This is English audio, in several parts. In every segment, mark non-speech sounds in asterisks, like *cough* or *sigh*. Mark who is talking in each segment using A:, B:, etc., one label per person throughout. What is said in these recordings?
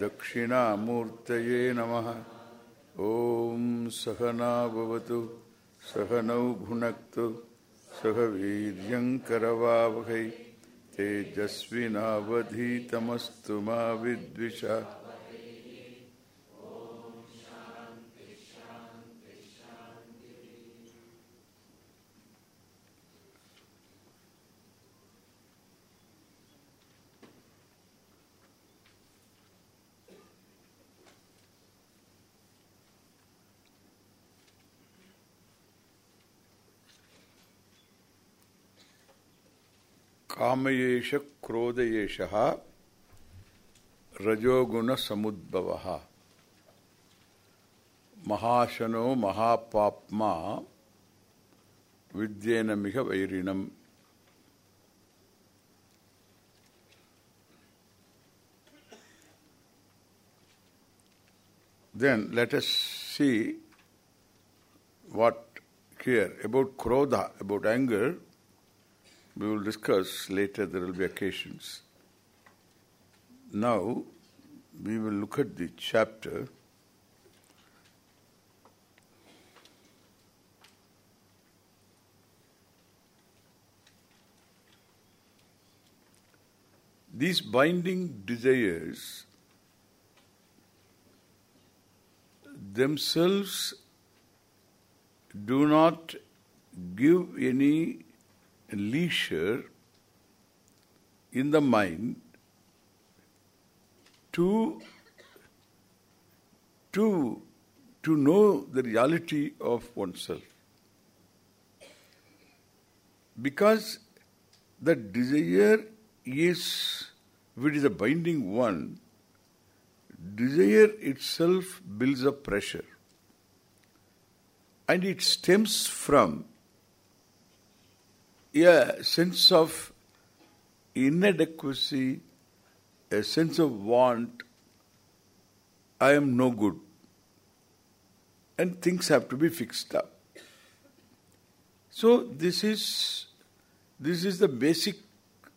A: दक्षिणामूर्तये नमः। ॐ सहना भवतु सहनौ भुनक्तु सह वीर्यङ्करवावहै तेजस्विनावधीतमस्तु मा विद्विषा। ಕಾಮಯೇಶ ಕ್ರೋಧಯೇಶ ರಜೋಗುಣ ಸಮುದ್ಭವ ಮಹಾಶನೋ ಮಹಾಪಾಪ್ಮ mahapapma Miga then let us see what here about krodha, about anger, we will discuss later, there will be occasions. Now, we will look at the chapter. These binding desires themselves do not give any leisure in the mind to to to know the reality of oneself. Because the desire is it is a binding one desire itself builds up pressure. And it stems from a sense of inadequacy, a sense of want, I am no good. And things have to be fixed up. So this is this is the basic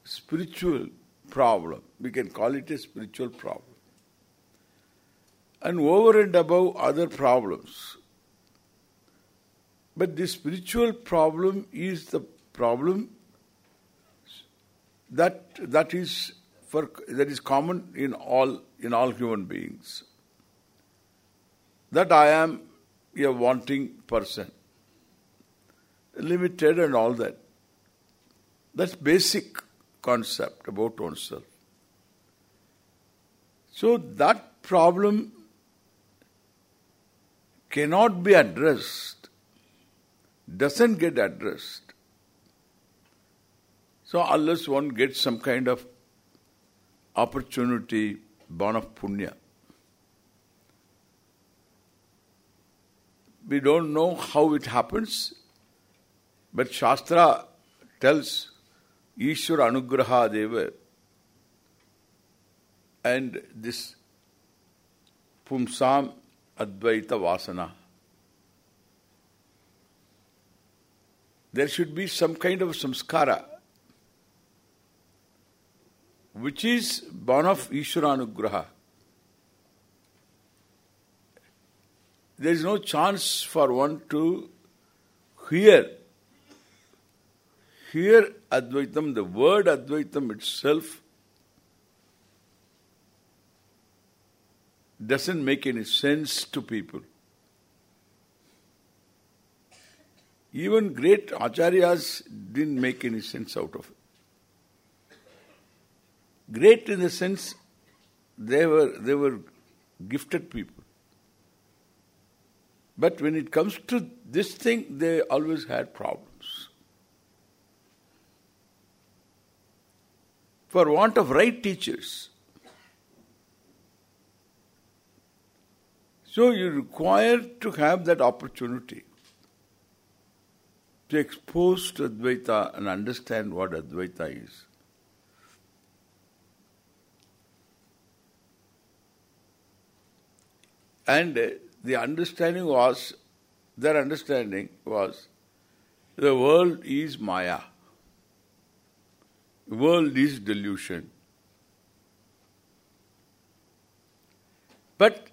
A: spiritual problem. We can call it a spiritual problem. And over and above other problems. But the spiritual problem is the problem that that is for that is common in all in all human beings. That I am a wanting person, limited and all that. That's basic concept about oneself. So that problem cannot be addressed, doesn't get addressed so unless one gets some kind of opportunity, born of punya, we don't know how it happens, but Shastra tells Ishwara Anugraha Deva and this Pumsam Advaita Vasana. There should be some kind of samskara which is born of Ishwaranugraha. There is no chance for one to hear hear Advaitam, the word Advaitam itself doesn't make any sense to people. Even great acharyas didn't make any sense out of it. Great in the sense they were they were gifted people. But when it comes to this thing, they always had problems. For want of right teachers, So you require to have that opportunity to expose to Advaita and understand what Advaita is. And the understanding was, their understanding was, the world is Maya. The world is delusion. But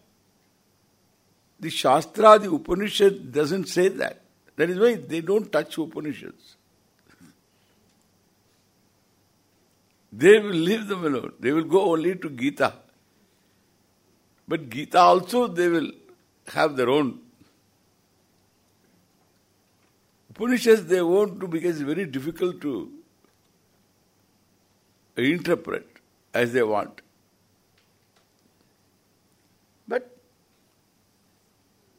A: the Shastra, the Upanishad doesn't say that. That is why they don't touch Upanishads. They will leave them alone. They will go only to Gita. But Gita also they will have their own. Upanishads they want to because it's very difficult to interpret as they want. But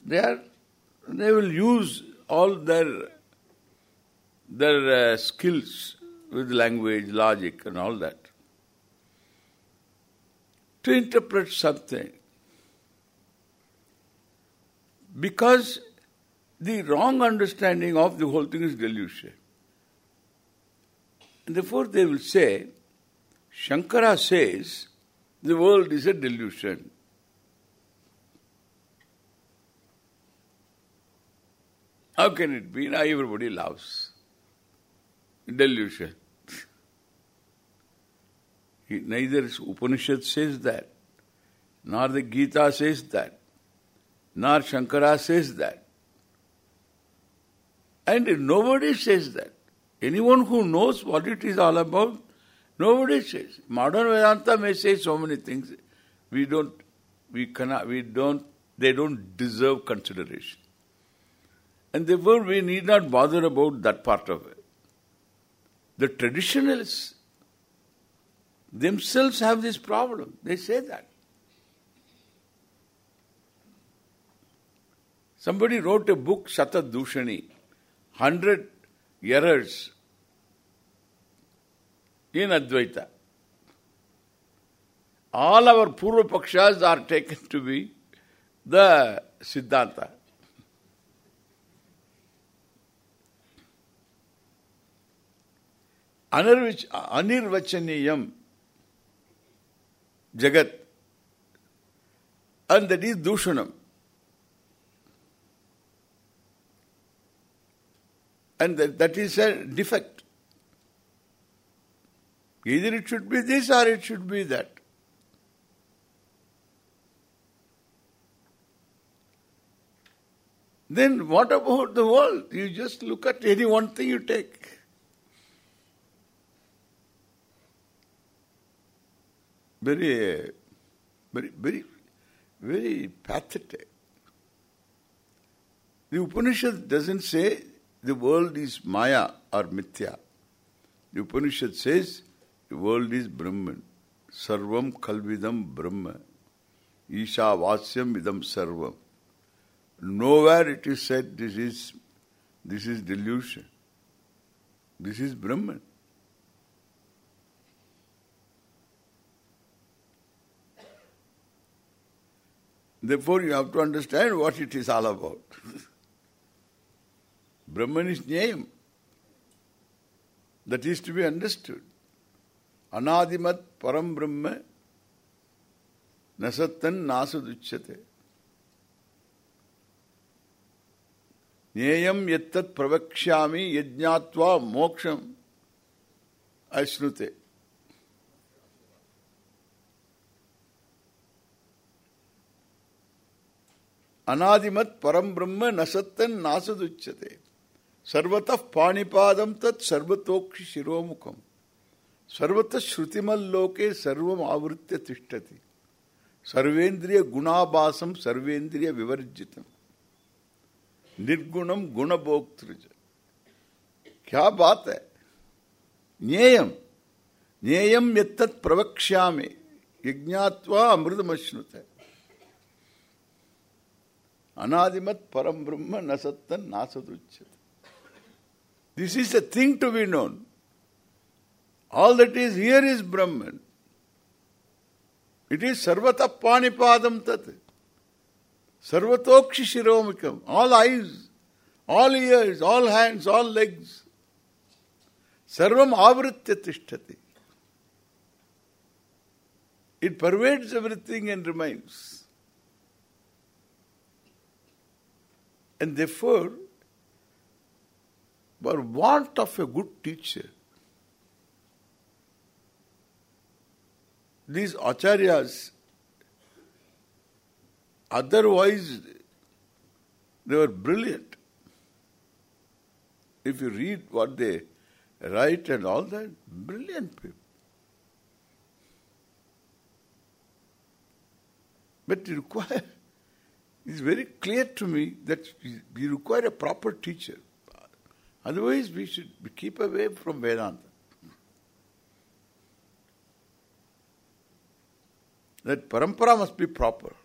A: they are they will use all their their uh, skills with language, logic and all that to interpret something because the wrong understanding of the whole thing is delusion. And therefore they will say, Shankara says the world is a delusion. How can it be? Now everybody loves. Delusion. *laughs* Neither Upanishad says that, nor the Gita says that, nor Shankara says that. And nobody says that. Anyone who knows what it is all about, nobody says. Modern Vedanta may say so many things. We don't, we cannot, we don't, they don't deserve consideration. And therefore we need not bother about that part of it. The traditionalists themselves have this problem. They say that. Somebody wrote a book, Shatadushani, hundred errors in Advaita. All our Purva Pakshas are taken to be the Siddhanta. Anirvachaniyam Jagat and that is Dushanam. And that, that is a defect. Either it should be this or it should be that. Then what about the world? You just look at any one thing you take. Very, very, very, very pathetic. The Upanishad doesn't say the world is Maya or Mithya. The Upanishad says the world is Brahman. Sarvam Kalvidam Brahma. Isha Vasyam Idam Sarvam. Nowhere it is said this is this is delusion. This is Brahman. Therefore you have to understand what it is all about. *laughs* Brahman is name. That is to be understood. Anadimat param brahma nasattan nasaduchyate. Nyayam yattat pravakshami yajnatva moksham asnute. अनादिमत परम ब्रह्म नसत्तन नासदुच्यते सर्वतः पाणिपादम तत् सर्वतोक्ष शिरोमुखम। सर्वतः श्रुतिमल्लोके सर्वम आवृत्य तिष्ठति। सर्वेन्द्रिय गुणाभासम सर्वेन्द्रिय विवर्जितम। निर्गुणम गुणभोक्तृज। क्या बात है? ज्ञेयम। ज्ञेयम यत्तत् प्रवक्ष्यामि। यज्ञात्वा अमृतमश्नुते। Anadimat param brahma nasattan nasaduchyat. This is a thing to be known. All that is here is Brahman. It is sarvata panipadam tat. Sarvatokshi shiromikam. All eyes, all ears, all hands, all legs. Sarvam avritya tishtati. It pervades everything and remains. And therefore, for want of a good teacher, these acharyas, otherwise they were brilliant. If you read what they write and all that, brilliant people. But you require, it's very clear to me that you require a proper teacher. Otherwise we should keep away from Vedanta. That parampara must be proper.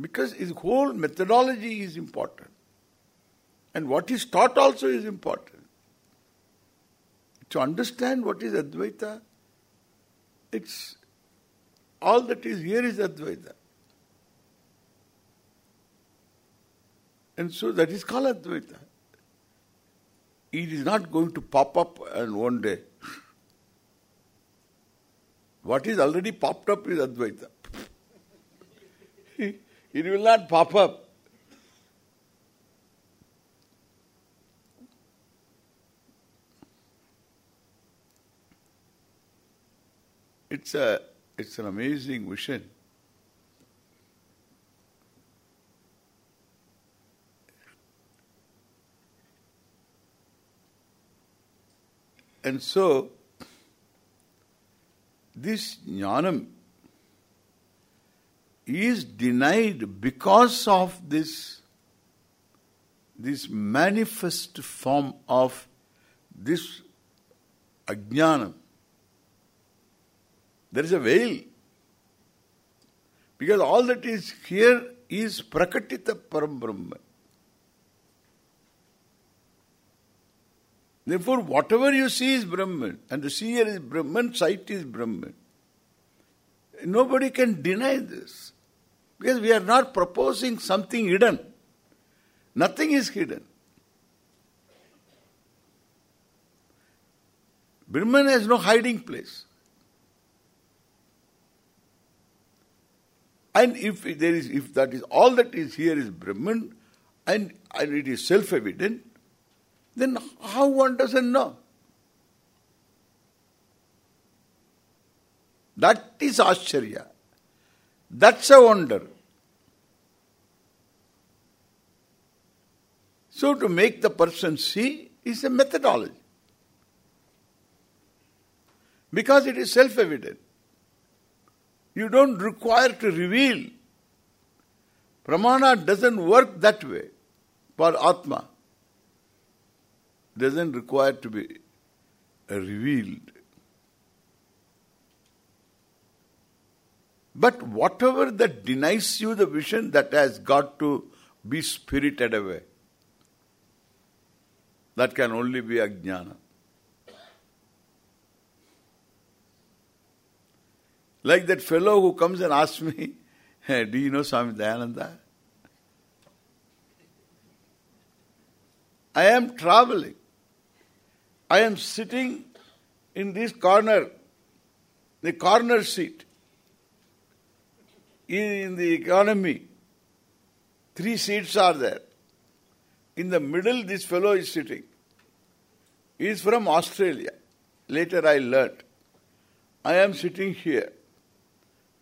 A: Because his whole methodology is important. And what is taught also is important. To understand what is Advaita, it's all that is here is Advaita. And so that is called Advaita. It is not going to pop up and one day. What is already popped up is Advaita. *laughs* it will not pop up. It's a it's an amazing vision. And so, this jnanam is denied because of this this manifest form of this ajnanam. There is a veil. Because all that is here is prakatita param. Therefore, whatever you see is Brahman, and the seer is Brahman, sight is Brahman. Nobody can deny this. Because we are not proposing something hidden. Nothing is hidden. Brahman has no hiding place. And if there is, if that is all that is here is Brahman, and, and it is self-evident, then how one doesn't know? That is Ashcharya. That's a wonder. So to make the person see is a methodology. Because it is self-evident. You don't require to reveal. Pramana doesn't work that way for Atma doesn't require to be revealed. But whatever that denies you the vision, that has got to be spirited away. That can only be ajnana. Like that fellow who comes and asks me, hey, do you know Swami Dayananda? I am traveling. I am sitting in this corner, the corner seat in the economy. Three seats are there. In the middle, this fellow is sitting. He is from Australia. Later I learnt. I am sitting here.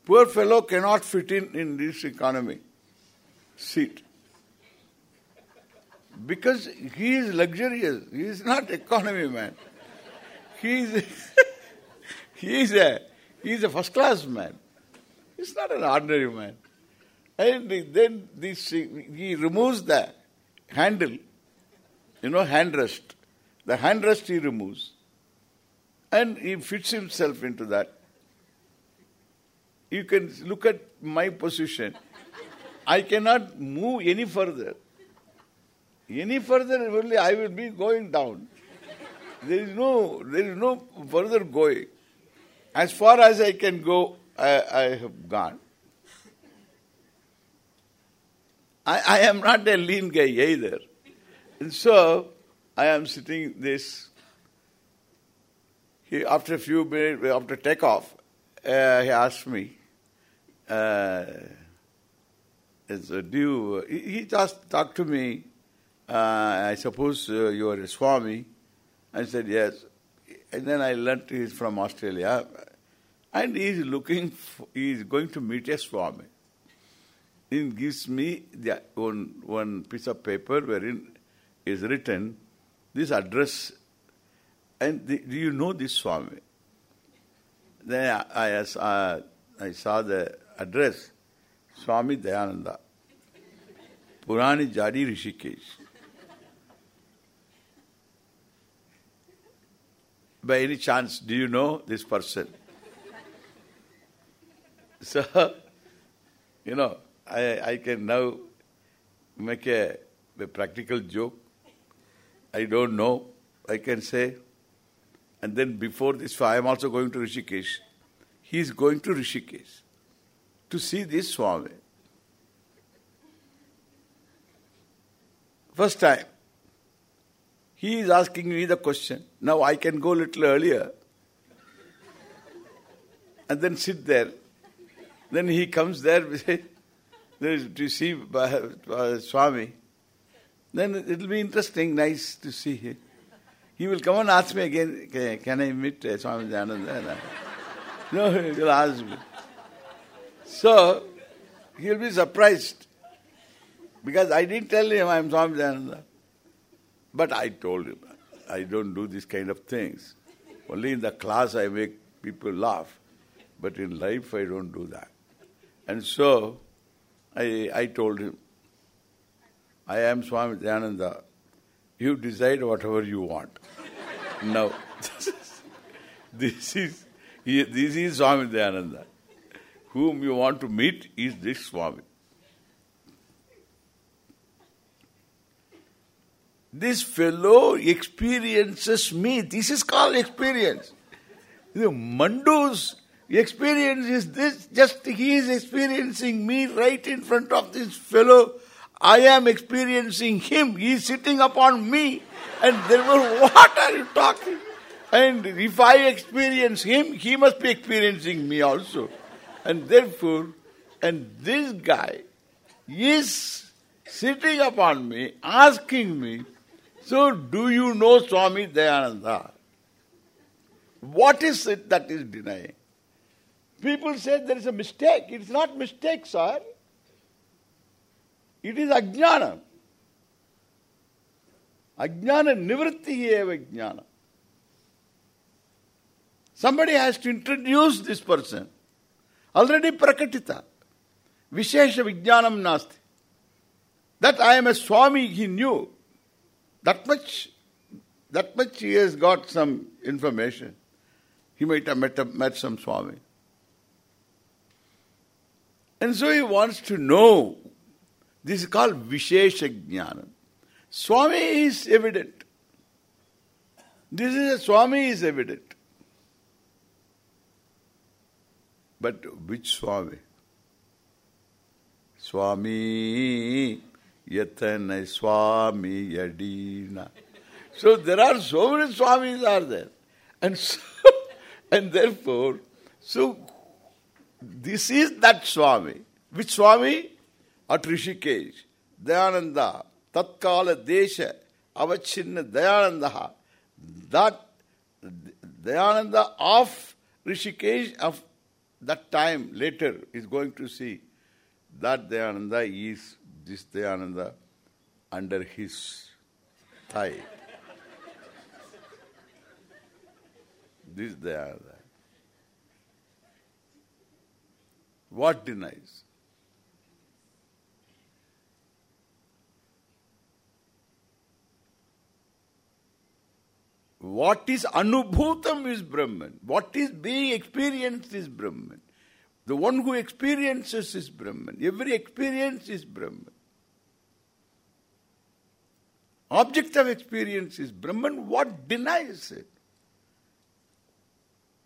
A: Poor fellow cannot fit in in this economy seat. Because he is luxurious. He is not *laughs* economy man. He is *laughs* he is a he is a first class man. He's not an ordinary man. And then this he removes the handle, you know, handrest. The handrest he removes. And he fits himself into that. You can look at my position. I cannot move any further. Any further only I will be going down. There is no there is no further going. As far as I can go, I, I have gone. I, I am not a lean guy either. And so, I am sitting this, he, after a few minutes, after takeoff, uh, he asked me, uh, do you, he, just talked to me, I suppose uh, you are a Swami. I said, yes. And then I learnt he's from Australia. And he is looking, he is going to meet a Swami. He gives me the one, one piece of paper wherein is written this address. And the, do you know this Swami? Then I, I, uh, I saw the address, Swami Dayananda, Purani Jhadi Rishikesh. By any chance, do you know this person? *laughs* so, you know, I, I can now make a, a practical joke. I don't know. I can say. And then before this, I am also going to Rishikesh. He is going to Rishikesh to see this Swami. First time. He is asking me the question. Now I can go a little earlier and then sit there. Then he comes there *laughs* to see uh, Swami. Then it will be interesting, nice to see him. He will come and ask me again, can I meet uh, Swami Dayananda? *laughs* no, he will ask me. So, he will be surprised. Because I didn't tell him I am Swami Dayananda. But I told him, I don't do this kind of things. Only in the class I make people laugh. But in life I don't do that. And so, I, I told him, I am Swami Dayananda. You decide whatever you want. *laughs* now, *laughs* this is this is Swami Dayananda. Whom you want to meet is this Swami. This fellow experiences me. This is called experience. The Mandu's experience is this, just he is experiencing me right in front of this fellow. I am experiencing him. He is sitting upon me. And therefore, *laughs* what are you talking? And if I experience him, he must be experiencing me also. And therefore, and this guy is sitting upon me, asking me, so do you know Swami Dayananda? What is it that is denying? People say there is a mistake. It is not mistake, sir. It is ajnana. Ajnana nivritti eva jnana. Somebody has to introduce this person. Already prakatita. Vishesha vijnanam nasti. That I am a Swami, he knew. That much, that much he has got some information. He might have met, met some Swami. And so he wants to know. This is called Vishesha Jnana. Swami is evident. This is a Swami is evident. But which Swami? Swami Yatana Swami Yadina. So there are so many Swamis are there. And so, *laughs* and therefore, so this is that Swami. Which Swami? At Rishikesh. Dayananda. Tatkala Desha. Avachinna Dayananda. That Dayananda of Rishikesh of that time later is going to see that Dayananda is this Dayananda under his thigh. this Dayananda. What denies? What is anubhutam is Brahman. What is being experienced is Brahman. The one who experiences is Brahman. Every experience is Brahman. Object of experience is Brahman. What denies it?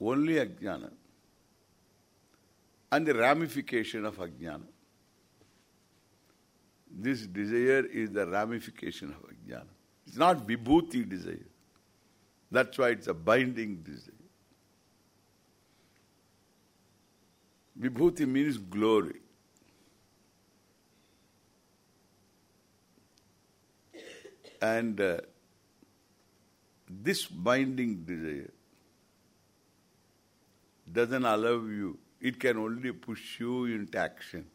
A: Only ajnana. and the ramification of ajnana. This desire is the ramification of ajnana. It's not vibhuti desire. That's why it's a binding desire. Vibhuti means glory. And uh, this binding desire doesn't allow you, it can only push you into action.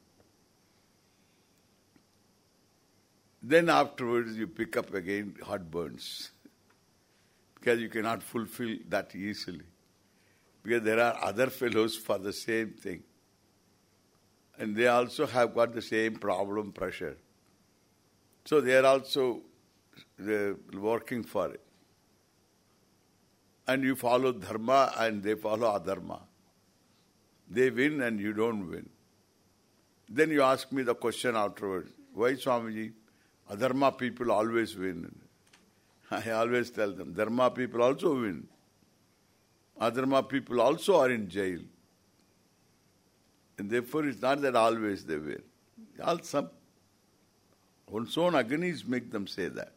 A: Then afterwards you pick up again heartburns because you cannot fulfill that easily. Because there are other fellows for the same thing. And they also have got the same problem, pressure. So they are also working for it. And you follow dharma and they follow adharma. They win and you don't win. Then you ask me the question afterwards, why Swamiji? Adharma people always win. *laughs* I always tell them, Dharma people also win. Adharma people also are in jail. And therefore it's not that always they win. All some one's own agonies make them say that.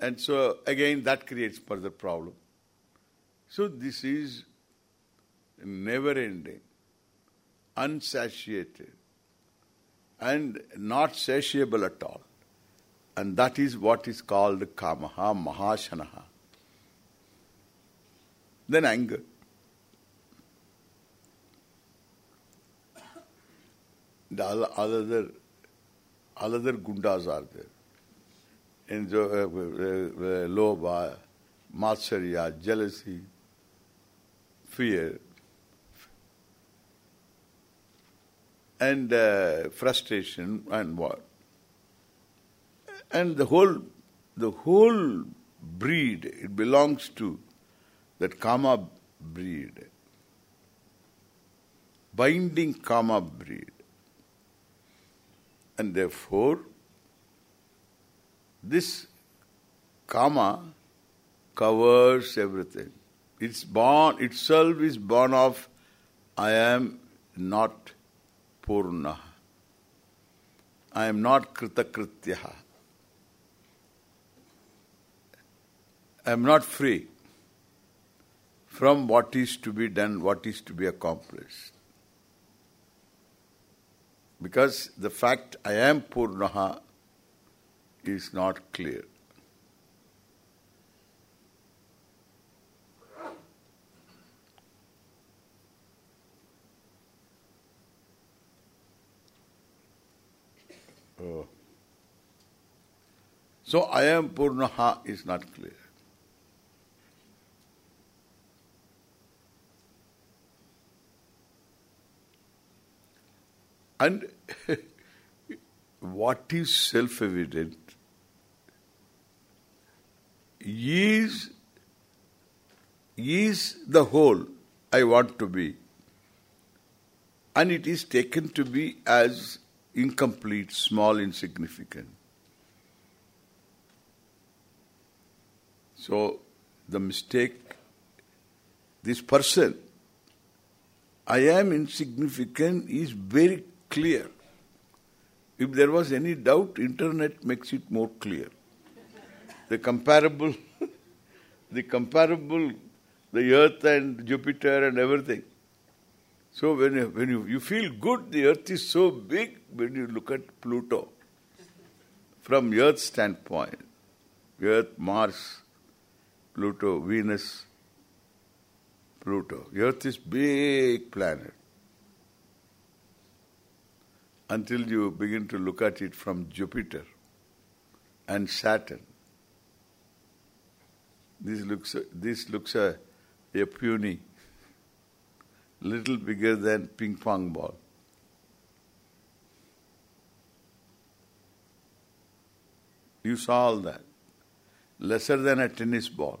A: And so again that creates further problem. So this is never ending, unsatiated and not satiable at all. And that is what is called kamaha, mahashanaha. Then anger. The other, all other gundas are there. And uh, uh, uh, lobha, matsarya, jealousy, fear, and uh, frustration and what. And the whole, the whole breed, it belongs to that karma breed. Binding karma breed. And therefore, this karma covers everything. It's born, itself is born of I am not Purna. I am not Kritakritya. I am not free from what is to be done, what is to be accomplished. Because the fact I am Purnaha is not clear. Oh. So I am Purnaha is not clear. And *laughs* what is self-evident is is the whole I want to be. And it is taken to be as incomplete, small, insignificant. So, the mistake, this person, I am insignificant is very clear. If there was any doubt, internet makes it more clear. The comparable, *laughs* the comparable, the earth and Jupiter and everything. So when you, when you, you feel good, the earth is so big when you look at Pluto. From earth standpoint, earth, Mars, Pluto, Venus, Pluto. Earth is big planet. Until you begin to look at it from Jupiter and Saturn. This looks this looks a, a puny little bigger than ping pong ball. You saw all that. Lesser than a tennis ball.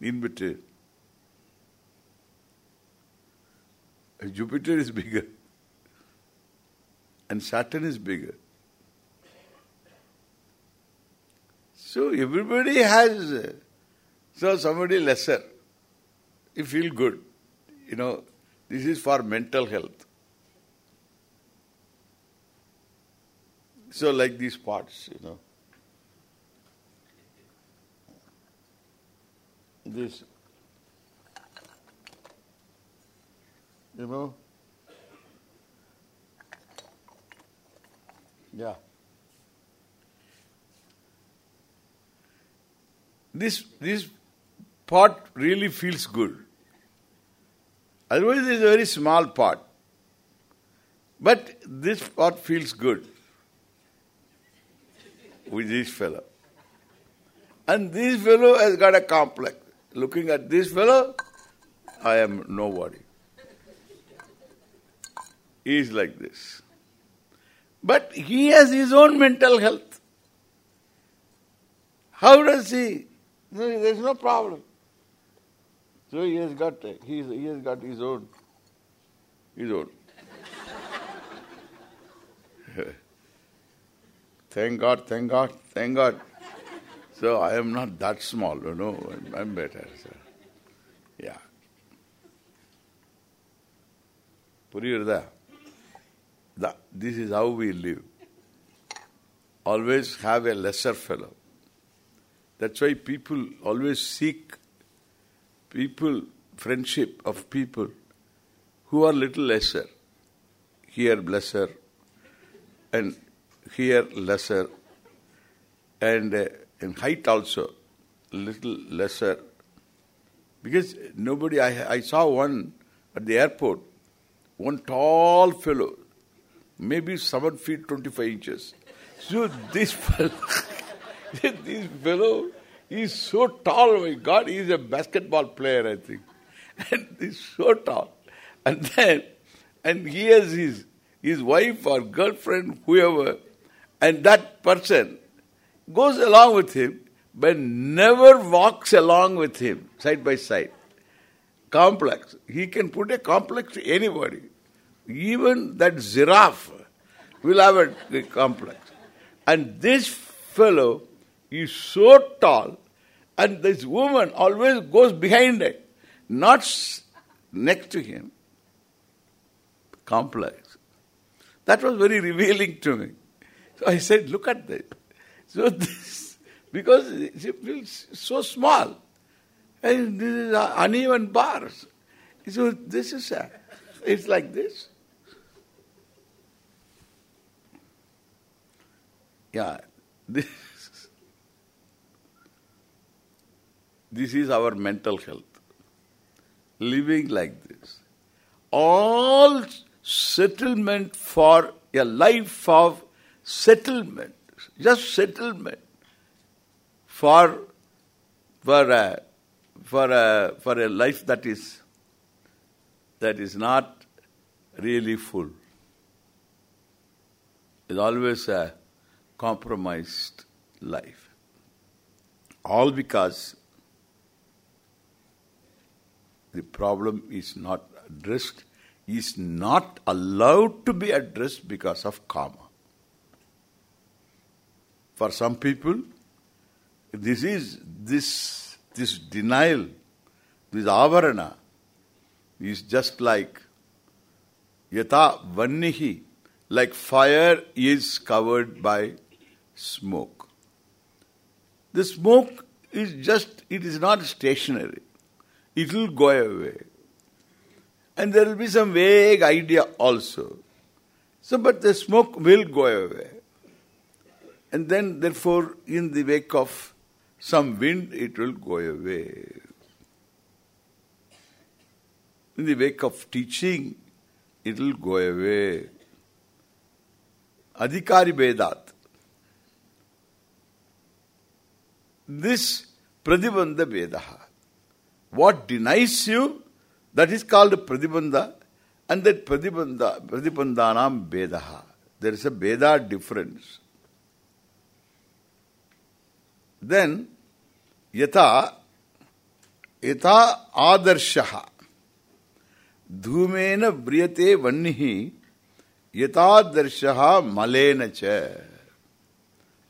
A: In between. Jupiter is bigger. And Saturn is bigger. So everybody has, so somebody lesser. you feel good. You know, this is for mental health. So like these parts, you know. This, you know, yeah. This, this pot really feels good. Otherwise it is a very small pot. But this pot feels good with this fellow. And this fellow has got a complex. Looking at this fellow, I am nobody. He is like this. But he has his own mental health. How does he? No, there is no problem. So he has got he he has got his own his own. *laughs* thank God, thank God, thank God. So I am not that small, you know, I'm better. So. Yeah. புரியுறதா this is how we live. Always have a lesser fellow. That's why people always seek people, friendship of people who are little lesser. Here lesser and here lesser and uh, in height also little lesser. Because nobody, I, I saw one at the airport, one tall fellow, maybe 7 feet 25 inches. So this fellow, *laughs* this fellow is so tall, my God, he is a basketball player, I think. *laughs* And he's so tall. And then, and he has his, his wife or girlfriend, whoever, and that person goes along with him, but never walks along with him, side by side. Complex. He can put a complex to anybody. Even that giraffe will have a, complex. And this fellow is so tall, and this woman always goes behind it, not next to him. Complex. That was very revealing to me. So I said, look at this. So *laughs* this, because she feels so small, and this is uneven bars. So this is, a, it's like this. Yeah, *laughs* this, this is our mental health. Living like this. All settlement for a life of settlement just settlement for for a for a for a life that is that is not really full It's always a compromised life. All because the problem is not addressed is not allowed to be addressed because of karma. For some people, this is this this denial, this avarana, is just like yata vannihi, like fire is covered by smoke. The smoke is just, it is not stationary. It will go away. And there will be some vague idea also. So, but the smoke will go away. And then, therefore, in the wake of some wind, it will go away. In the wake of teaching, it will go away. Adhikari Vedat. This Pradibandha Vedaha. What denies you, that is called Pradibandha, and that Pradibandha, Pradibandhanam Vedaha. There is a bheda difference. Then, yata, yata adarshaha. Dhumena briyate vannihi yatadarshaha malena cha.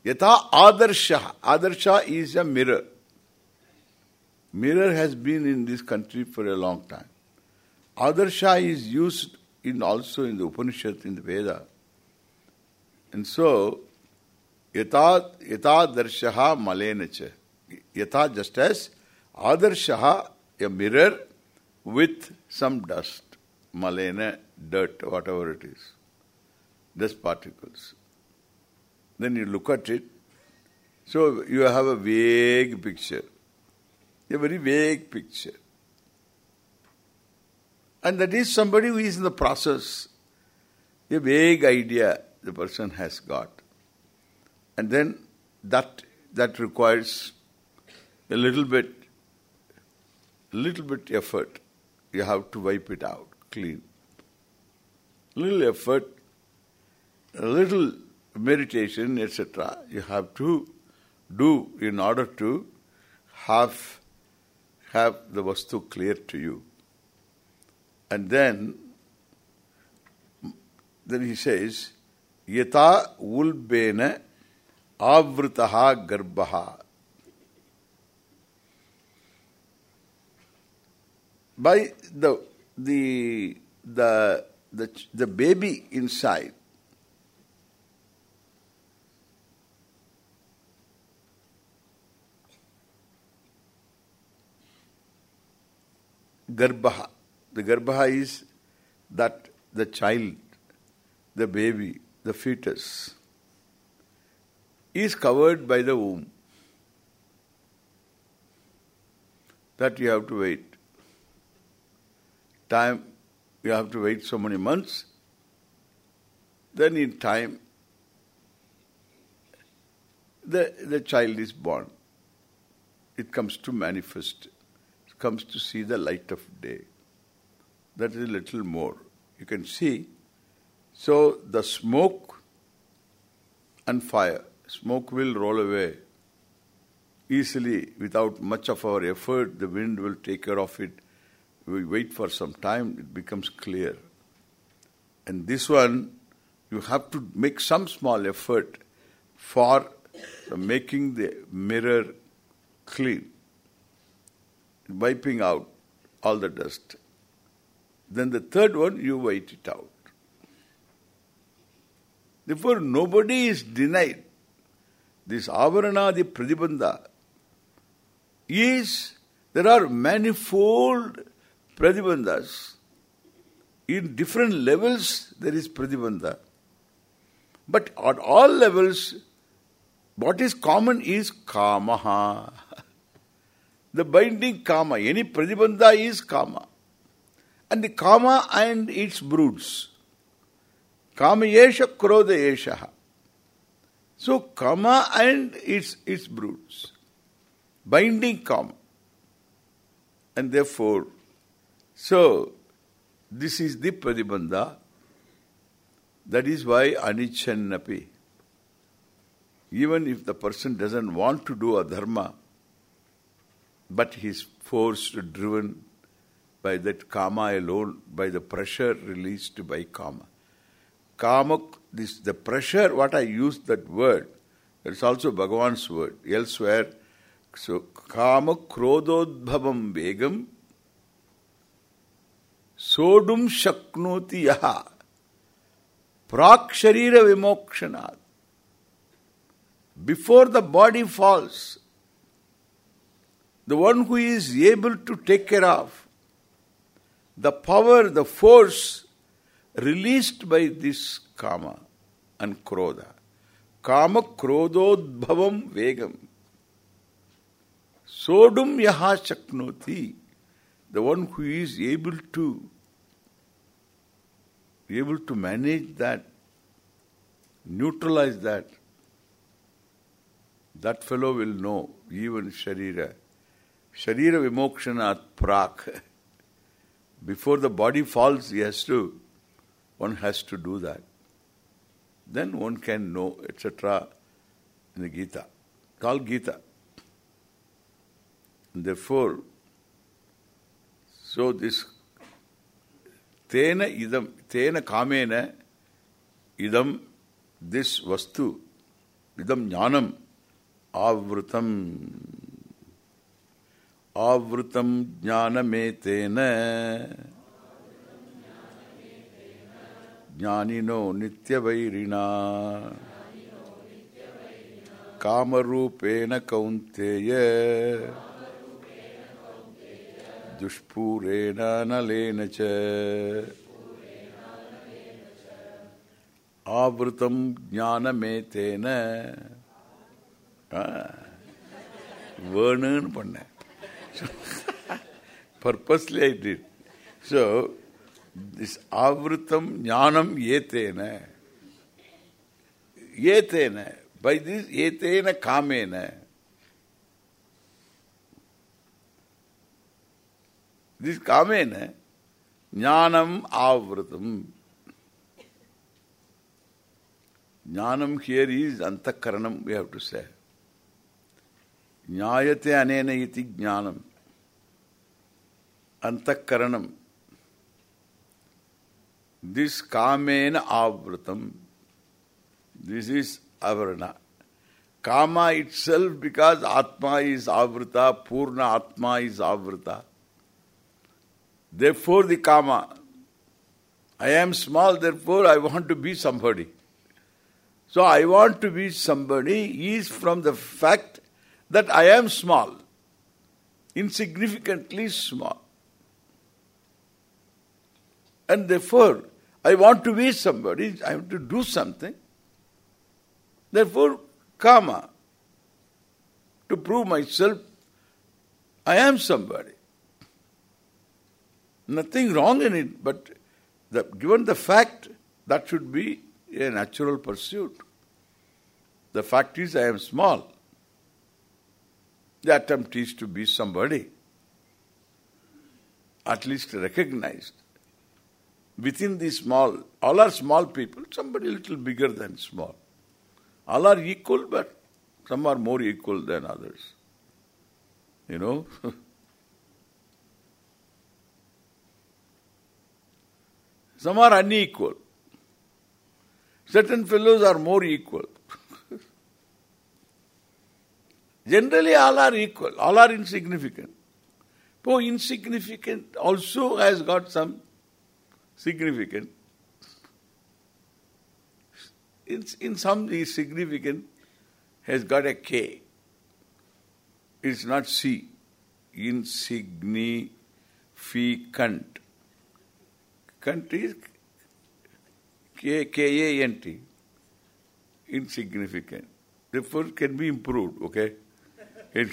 A: Yata adarshaha. Adarsha is a mirror. Mirror has been in this country for a long time. Adarsha is used in also in the Upanishad, in the Veda. And so, yata, yata darshaha malenacha. Yata just as adarshaha, a mirror with some dust, malena, dirt, whatever it is, dust particles. Then you look at it, so you have a vague picture, a very vague picture. And that is somebody who is in the process, a vague idea the person has got. And then that that requires a little bit little bit effort. You have to wipe it out clean. Little effort, a little meditation, etc. You have to do in order to have have the vastu clear to you. And then then he says, Yata ulbena avritaha garbaha. By the the the the the baby inside Garbha. The Garbha is that the child, the baby, the fetus is covered by the womb. That you have to wait. Time, you have to wait so many months. Then in time, the, the child is born. It comes to manifest comes to see the light of day. That is a little more. You can see. So the smoke and fire, smoke will roll away easily without much of our effort. The wind will take care of it. We wait for some time, it becomes clear. And this one, you have to make some small effort for making the mirror clean wiping out all the dust. Then the third one, you wipe it out. Therefore, nobody is denied. This avarana, the pradibandha, is, there are manifold pradibandhas. In different levels, there is pradibandha. But at all levels, what is common is kamaha. The binding karma. any pradibandha is karma. And the karma and its broods. Kama yesha krodha yesha. So karma and its its broods. Binding karma. And therefore, so this is the pradibandha. That is why anichannapi. Even if the person doesn't want to do a dharma, but he is forced, driven by that karma alone, by the pressure released by karma. Karma, this the pressure, what I use that word, it's also Bhagavan's word. Elsewhere, so kama krododbhavam vegam sodum shaknoti yaha prak vimokshanat. Before the body falls, the one who is able to take care of the power, the force released by this kama and krodha. Kama krododbhavam vegam. Sodum yaha chaknoti. The one who is able to be able to manage that, neutralize that, that fellow will know, even Sharira. Sharira Vimokshanat Prak. Before the body falls, he has to, one has to do that. Then one can know, etc. in the Gita. Called Gita. And therefore, so this Tena idam, Tena kamena idam, this vastu, idam jnanam, avrutam आवृतम ज्ञानमेतेन ज्ञानिनो नित्यवैरिणा कामरूपेण कौन्तेय दुष्पूरेण नलेन च आवृतं ज्ञानमेतेन வேணும்னு பண்ணேன் *laughs* purposely I did. So, this avritam jnanam yetena. Yetena. By this yetena kamena. This kamena jnanam avritam. Jnanam here is antakaranam, we have to say. Nyayate anena iti jnanam. Antakaranam. This kamena avritam. This is avarana. Kama itself because Atma is avrita, Purna Atma is avrita. Therefore the Kama. I am small, therefore I want to be somebody. So I want to be somebody is from the fact that I am small, insignificantly small. And therefore, I want to be somebody, I have to do something. Therefore, karma, to prove myself, I am somebody. Nothing wrong in it, but the, given the fact, that should be a natural pursuit. The fact is I am small. The attempt is to be somebody, at least recognized. Within the small, all are small people, somebody little bigger than small. All are equal, but some are more equal than others. You know? *laughs* some are unequal. Certain fellows are more equal. *laughs* Generally all are equal, all are insignificant. Oh, insignificant also has got some significant. In, in some the significant has got a K. It's not C. Insignificant. Kant is K K A N T. Insignificant. Therefore can be improved, okay? *laughs*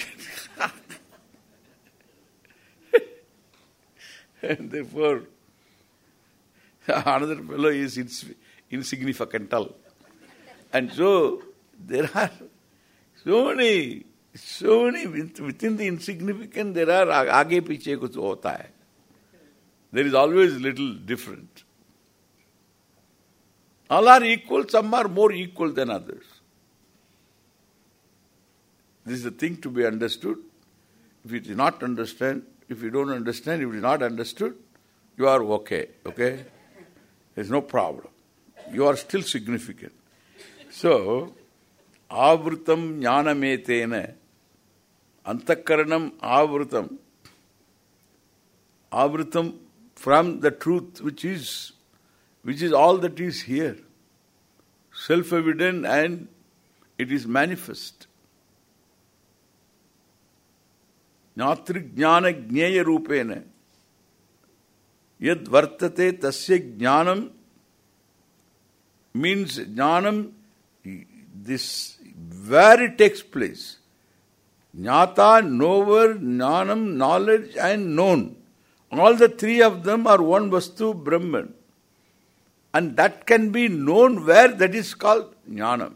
A: And therefore another fellow is ins insignificantal. And so there are so many, so many within the insignificant there are aage piche kuch hota hai. There is always little different. All are equal, some are more equal than others. This is a thing to be understood. If it is not understand, if you don't understand, if it is not understood, you are okay, okay? There is no problem. You are still significant. So, avrutam jnanametena, antakaranam avrutam, avrutam from the truth which is which is all that is here, self-evident and it is manifest. ज्ञातृ ज्ञान ज्ञेय रूपेण Yad vartate tasya jnanam means jnanam, this, where it takes place. Jnata, knower, jnanam, knowledge and known. All the three of them are one vastu, Brahman. And that can be known where that is called jnanam.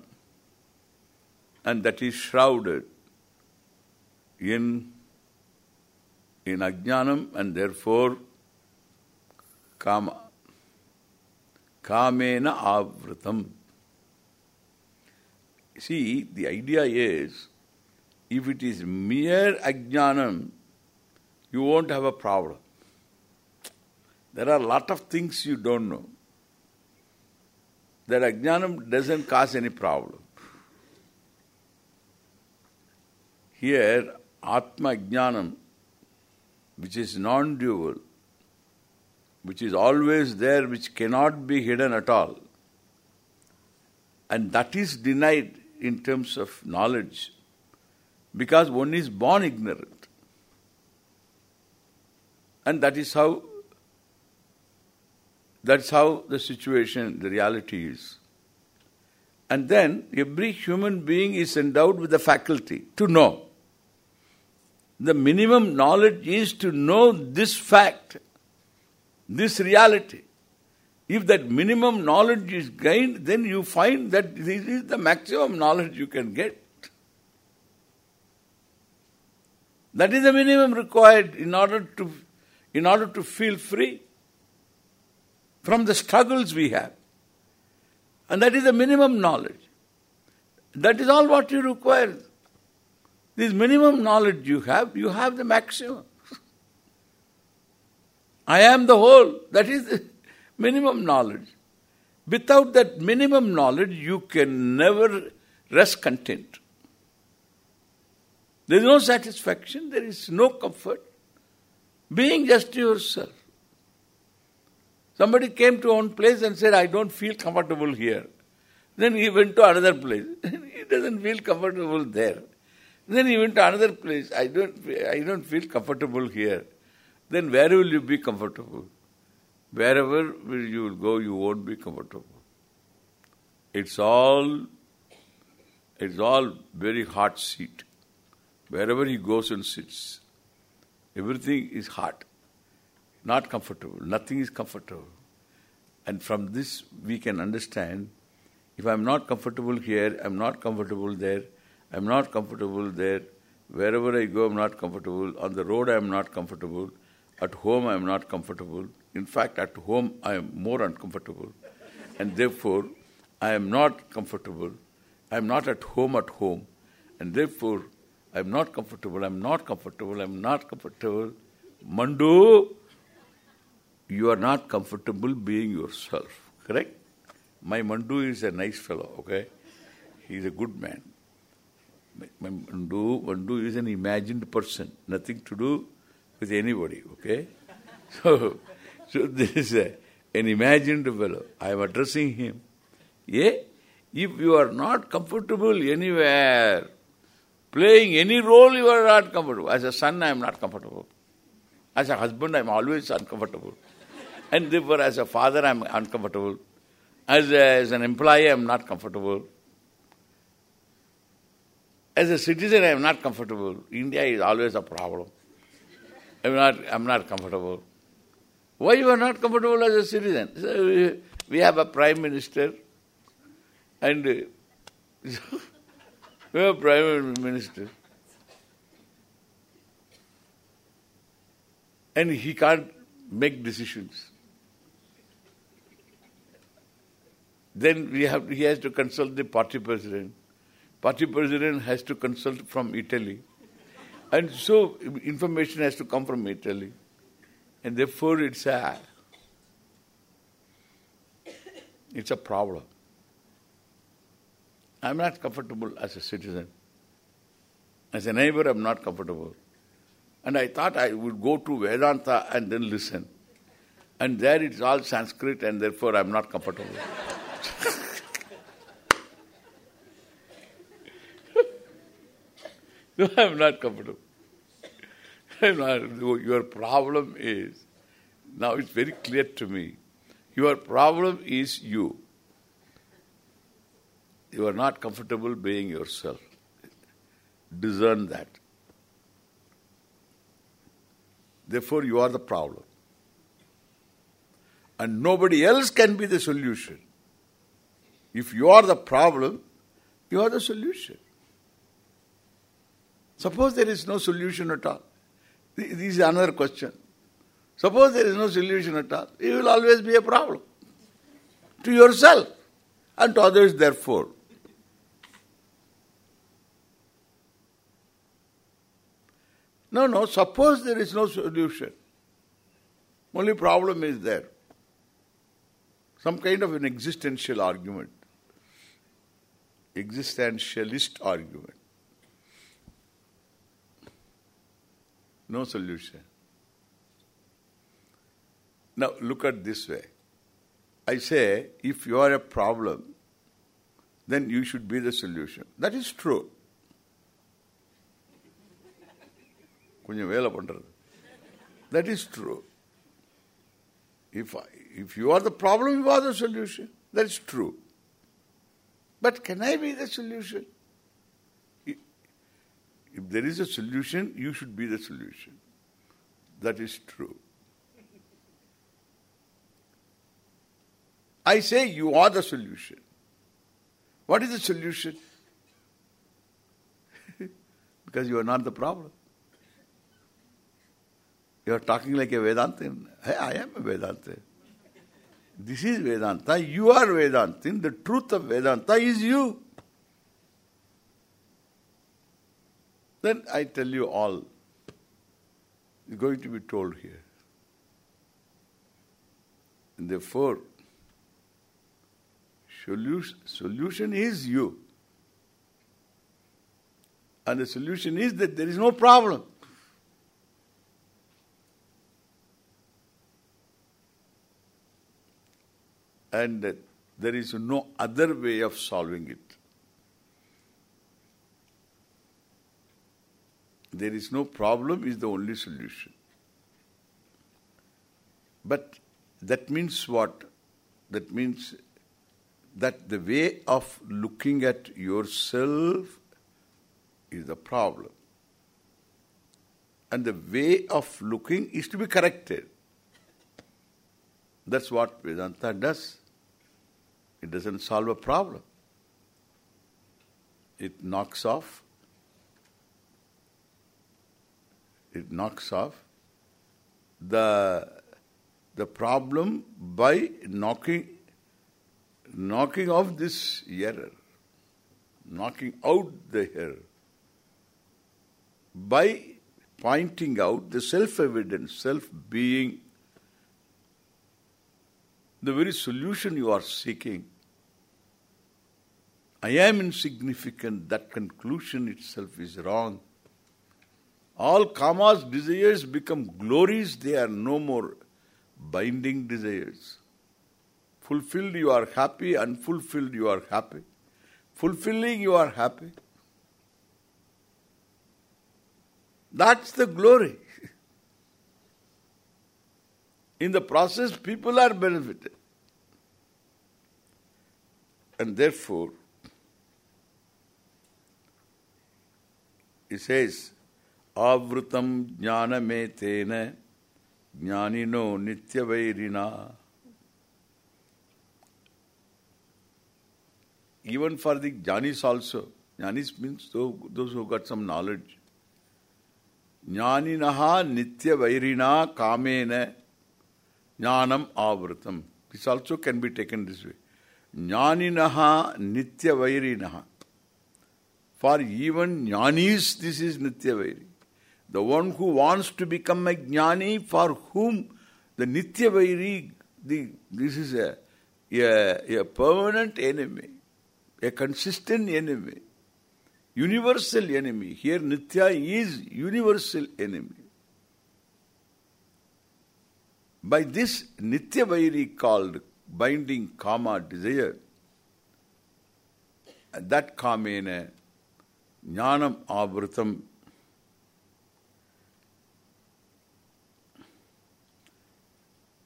A: And that is shrouded in in ajnanam and therefore kama. Kamena avritam. See, the idea is, if it is mere ajnanam, you won't have a problem. There are a lot of things you don't know. That ajnanam doesn't cause any problem. Here, atma ajnanam which is non-dual, which is always there, which cannot be hidden at all. And that is denied in terms of knowledge because one is born ignorant. And that is how that's how the situation, the reality is. And then every human being is endowed with the faculty to know. The minimum knowledge is to know this fact, this reality. If that minimum knowledge is gained, then you find that this is the maximum knowledge you can get. That is the minimum required in order to in order to feel free from the struggles we have. And that is the minimum knowledge. That is all what you require. This minimum knowledge you have, you have the maximum. I am the whole. That is *laughs* minimum knowledge. Without that minimum knowledge, you can never rest content. There is no satisfaction, there is no comfort. Being just yourself. Somebody came to one place and said, I don't feel comfortable here. Then he went to another place. *laughs* he doesn't feel comfortable there. Then he went to another place. I don't, I don't feel comfortable here. Then where will you be comfortable? Wherever you will go, you won't be comfortable. It's all, it's all very hot seat. Wherever he goes and sits, everything is hot not comfortable. Nothing is comfortable. And from this we can understand, if I'm not comfortable here, I'm not comfortable there, I'm not comfortable there, wherever I go I'm not comfortable, on the road I'm not comfortable, at home I'm not comfortable. In fact, at home I am more uncomfortable. And therefore, I am not comfortable. I am not at home at home. And therefore, I am not comfortable, I am not comfortable, I am not comfortable. Mandu, you are not comfortable being yourself. Correct? My Mandu is a nice fellow, okay? He is a good man. My Mandu, Mandu is an imagined person, nothing to do with anybody, okay? *laughs* So, so this is a, an imagined fellow. I am addressing him. Yeah? If you are not comfortable anywhere, playing any role, you are not comfortable. As a son, I am not comfortable. As a husband, I am always uncomfortable. And therefore, as a father, I am uncomfortable. As, a, as an employee, I am not comfortable. As a citizen, I am not comfortable. India is always a problem. I am not, I am not comfortable. Why you are not comfortable as a citizen? So we, we have a prime minister and *laughs* we have a prime minister. And he can't make decisions. Then we have he has to consult the party president. Party president has to consult from Italy. And so information has to come from Italy. And therefore it's a it's a problem. I'm not comfortable as a citizen. As a neighbor, I'm not comfortable. And I thought I would go to Vedanta and then listen. And there it's all Sanskrit and therefore I'm not comfortable. *laughs* no, I'm not comfortable. I'm not. Your problem is, now it's very clear to me, your problem is you. You are not comfortable being yourself. Discern that. Therefore, you are the problem. And nobody else can be the solution. If you are the problem, you are the solution. Suppose there is no solution at all. This is another question. Suppose there is no solution at all, It will always be a problem. To yourself and to others therefore. No, no, suppose there is no solution. Only problem is there. Some kind of an existential argument existentialist argument. No solution. Now look at this way. I say, if you are a problem, then you should be the solution. That is true. கொஞ்சம் வேலை பண்றது that is true if I, if you are the problem you are the solution that is true but can I be the solution if, If there is a solution you should be the solution that is true I say you are the solution what is the solution *laughs* because you are not the problem you are talking like a Vedantin. Hey, I am a Vedantin. This is Vedanta. You are Vedantin. The truth of Vedanta is you. Then I tell you all is going to be told here. And therefore, solution, solution is you. And the solution is that there is no problem. and that there is no other way of solving it. There is no problem is the only solution. But that means what? That means that the way of looking at yourself is the problem. And the way of looking is to be corrected. That's what Vedanta does. It doesn't solve a problem. It knocks off it knocks off the the problem by knocking knocking off this error, knocking out the error by pointing out the self-evident, self-being the very solution you are seeking. I am insignificant, that conclusion itself is wrong. All kamas desires become glories, they are no more binding desires. Fulfilled you are happy, unfulfilled you are happy. Fulfilling you are happy. That's the glory. *laughs* In the process, people are benefited. And therefore, he says, Avrutam jnaname tena jnanino nityavairina. Even for the jnanis also, jnanis means those who got some knowledge. Jnaninaha nityavairina kamena jnanam avrutam. This also can be taken this way. Jnaninaha nityavairinaha. For even jnanis, this is nitya nityavairi. The one who wants to become a jnani, for whom the nityavairi, the, this is a, a, a permanent enemy, a consistent enemy, universal enemy. Here nitya is universal enemy. By this Nitya Vairi called binding kama desire, that kamena jnanam avrutam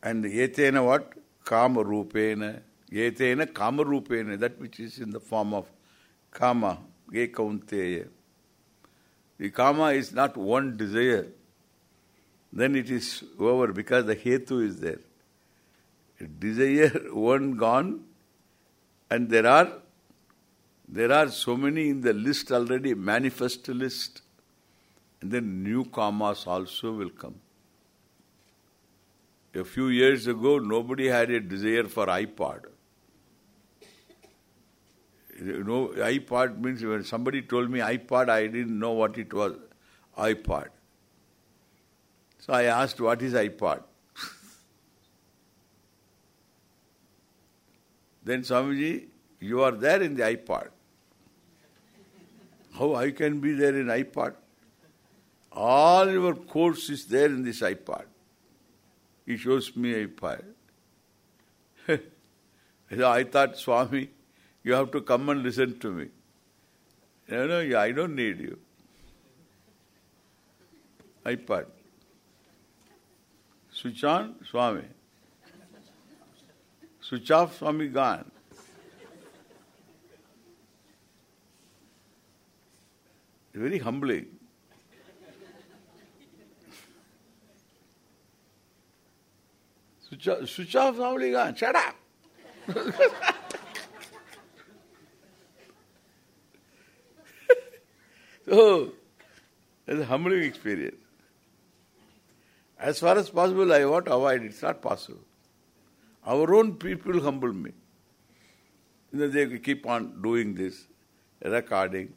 A: and etena what? Kama rupena. Etena kama rupena, that which is in the form of kama, ekaunteya. The kama is not one desire then it is over because the hetu is there. Desire one gone and there are there are so many in the list already, manifest list. And then new kamas also will come. A few years ago, nobody had a desire for iPod. You know, iPod means when somebody told me iPod, I didn't know what it was. iPod. So I asked, what is iPod? *laughs* then Swamiji, you are there in the iPod. How I can be there in iPod? All your course is there in this iPod. He shows me iPad. *laughs* I thought, Swami, you have to come and listen to me. No, no, I don't need you. iPad. Switch on, Swami. Switch off, Swami gone. Very humbling. Switch switch off, Swami gone. Shut up. *laughs* so, it's a humbling experience. As far as possible, I want to avoid it. It's not possible. Our own people humble me. You know, they keep on doing this, recording.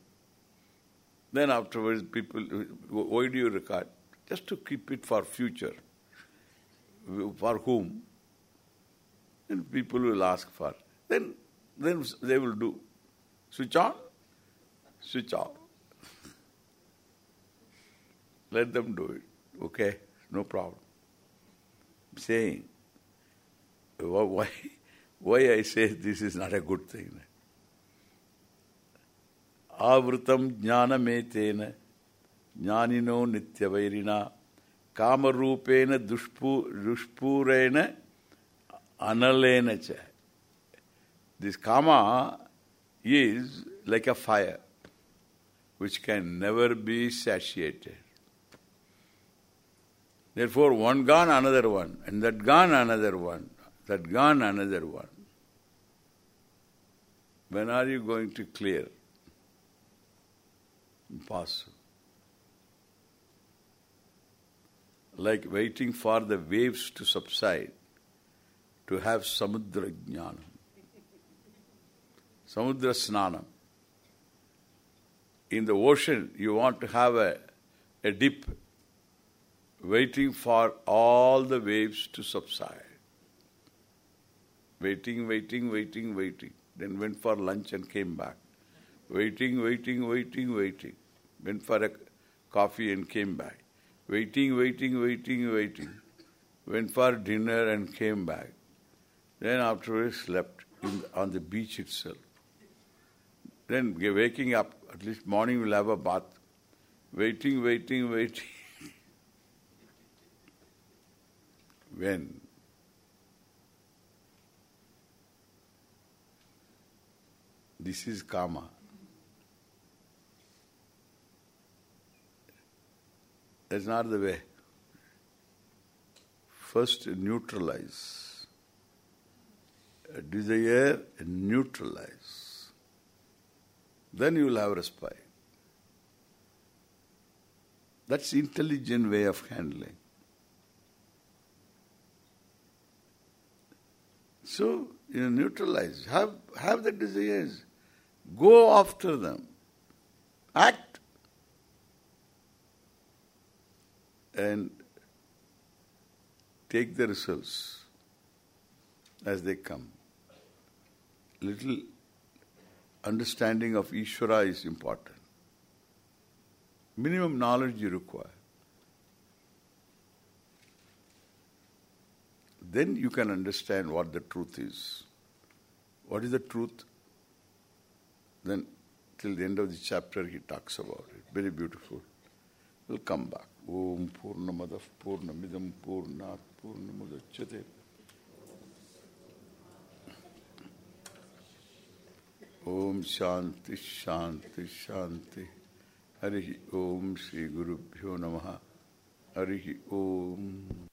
A: Then afterwards, people, why do you record? Just to keep it for future. For whom? And people will ask for. Then, then they will do. Switch on, switch off. *laughs* Let them do it. Okay? No problem. I'm saying, why, why I say this is not a good thing. Avrutam jnanametena jnanino nityavairina kamarupena dushpurena analena cha. This kama is like a fire which can never be satiated. Therefore, one gone, another one, and that gone, another one, that gone, another one. When are you going to clear? Impossible. Like waiting for the waves to subside to have samudra jnana. Samudra snanam. In the ocean, you want to have a, a dip waiting for all the waves to subside. Waiting, waiting, waiting, waiting. Then went for lunch and came back. Waiting, waiting, waiting, waiting. Went for a coffee and came back. Waiting, waiting, waiting, waiting. Went for dinner and came back. Then afterwards slept in, on the beach itself. Then waking up, at least morning we'll have a bath. Waiting, waiting, *laughs* waiting. when this is karma. That's not the way. First neutralize. Desire neutralize. Then you will have respite. That's intelligent way of handling. So, you neutralize. Have, have the desires. Go after them. Act. And take the results as they come. Little understanding of Ishvara is important. Minimum knowledge you require. Then you can understand what the truth is. What is the truth? Then till the end of the chapter he talks about it. Very beautiful. We'll come back. ओम पूर्ण मदपूर्ण पूर्णा मुदच्यते ओम शांति शांति शांति। हरि ओम श्री गुरुभ्यो नमः। हरि ओम।